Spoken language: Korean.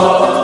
어.